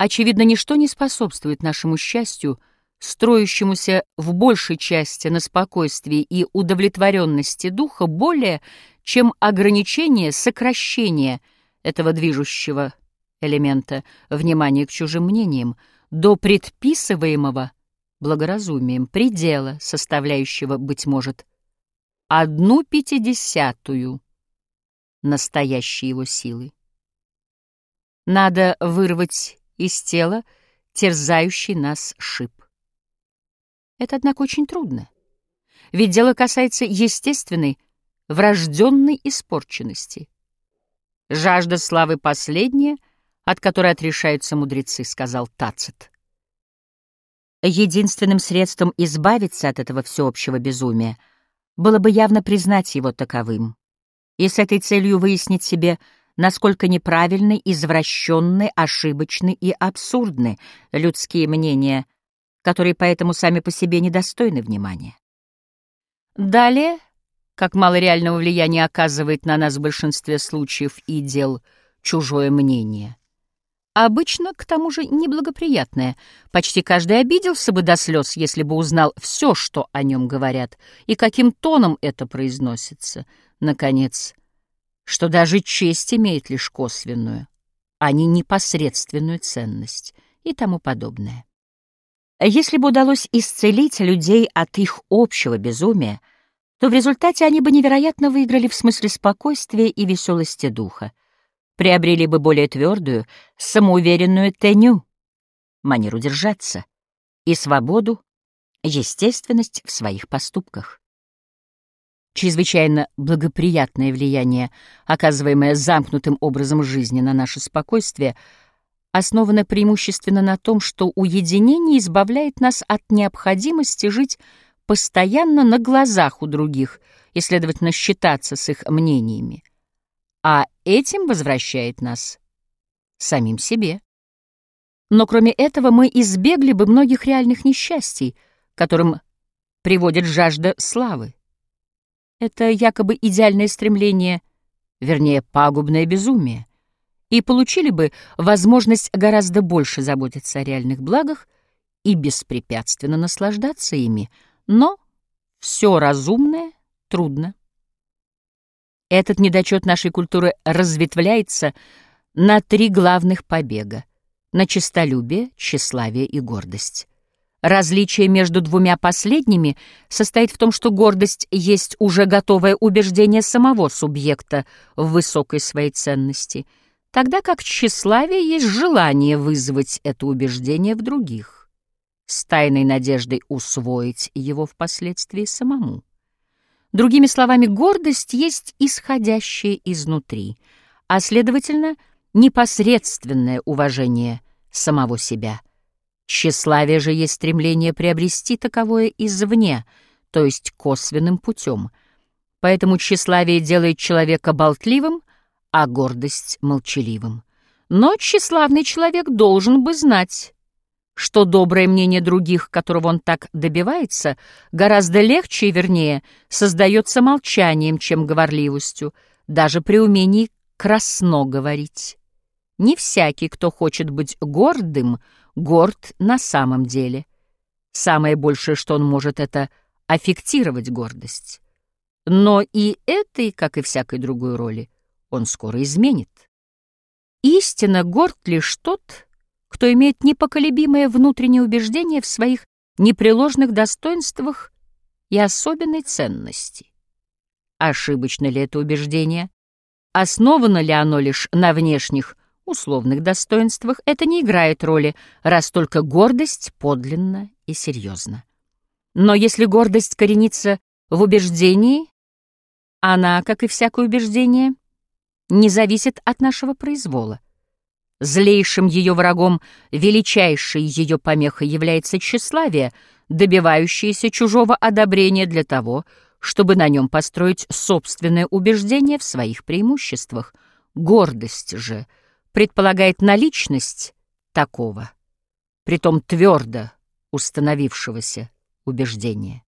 Очевидно, ничто не способствует нашему счастью, строящемуся в большей части на спокойствии и удовлетворенности духа, более чем ограничение, сокращение этого движущего элемента внимания к чужим мнениям до предписываемого благоразумием предела, составляющего, быть может, одну пятидесятую настоящей его силы. Надо вырвать из тела терзающий нас шип. Это, однако, очень трудно, ведь дело касается естественной, врожденной испорченности. Жажда славы последняя, от которой отрешаются мудрецы, сказал Тацит. Единственным средством избавиться от этого всеобщего безумия было бы явно признать его таковым и с этой целью выяснить себе, насколько неправильны, извращенны, ошибочны и абсурдны людские мнения, которые поэтому сами по себе недостойны внимания. Далее, как мало реального влияния оказывает на нас в большинстве случаев и дел чужое мнение, обычно, к тому же, неблагоприятное. Почти каждый обиделся бы до слез, если бы узнал все, что о нем говорят, и каким тоном это произносится. Наконец, что даже честь имеет лишь косвенную, а не непосредственную ценность и тому подобное. Если бы удалось исцелить людей от их общего безумия, то в результате они бы невероятно выиграли в смысле спокойствия и веселости духа приобрели бы более твердую, самоуверенную теню, манеру держаться и свободу, естественность в своих поступках. Чрезвычайно благоприятное влияние, оказываемое замкнутым образом жизни на наше спокойствие, основано преимущественно на том, что уединение избавляет нас от необходимости жить постоянно на глазах у других и, следовательно, считаться с их мнениями а этим возвращает нас самим себе. Но кроме этого мы избегли бы многих реальных несчастий, которым приводит жажда славы. Это якобы идеальное стремление, вернее, пагубное безумие, и получили бы возможность гораздо больше заботиться о реальных благах и беспрепятственно наслаждаться ими, но все разумное трудно. Этот недочет нашей культуры разветвляется на три главных побега — на честолюбие, тщеславие и гордость. Различие между двумя последними состоит в том, что гордость есть уже готовое убеждение самого субъекта в высокой своей ценности, тогда как тщеславие есть желание вызвать это убеждение в других, с тайной надеждой усвоить его впоследствии самому. Другими словами, гордость есть исходящее изнутри, а, следовательно, непосредственное уважение самого себя. Тщеславие же есть стремление приобрести таковое извне, то есть косвенным путем. Поэтому тщеславие делает человека болтливым, а гордость — молчаливым. Но тщеславный человек должен бы знать, что доброе мнение других, которого он так добивается, гораздо легче и вернее создается молчанием, чем говорливостью, даже при умении красно говорить. Не всякий, кто хочет быть гордым, горд на самом деле. Самое большее, что он может, это аффектировать гордость. Но и этой, как и всякой другой роли, он скоро изменит. Истинно горд лишь тот, кто имеет непоколебимое внутреннее убеждение в своих непреложных достоинствах и особенной ценности. Ошибочно ли это убеждение? Основано ли оно лишь на внешних, условных достоинствах? Это не играет роли, раз только гордость подлинна и серьезна. Но если гордость коренится в убеждении, она, как и всякое убеждение, не зависит от нашего произвола. Злейшим ее врагом, величайшей ее помехой является тщеславие, добивающееся чужого одобрения для того, чтобы на нем построить собственное убеждение в своих преимуществах. Гордость же предполагает наличность такого, притом твердо установившегося убеждения.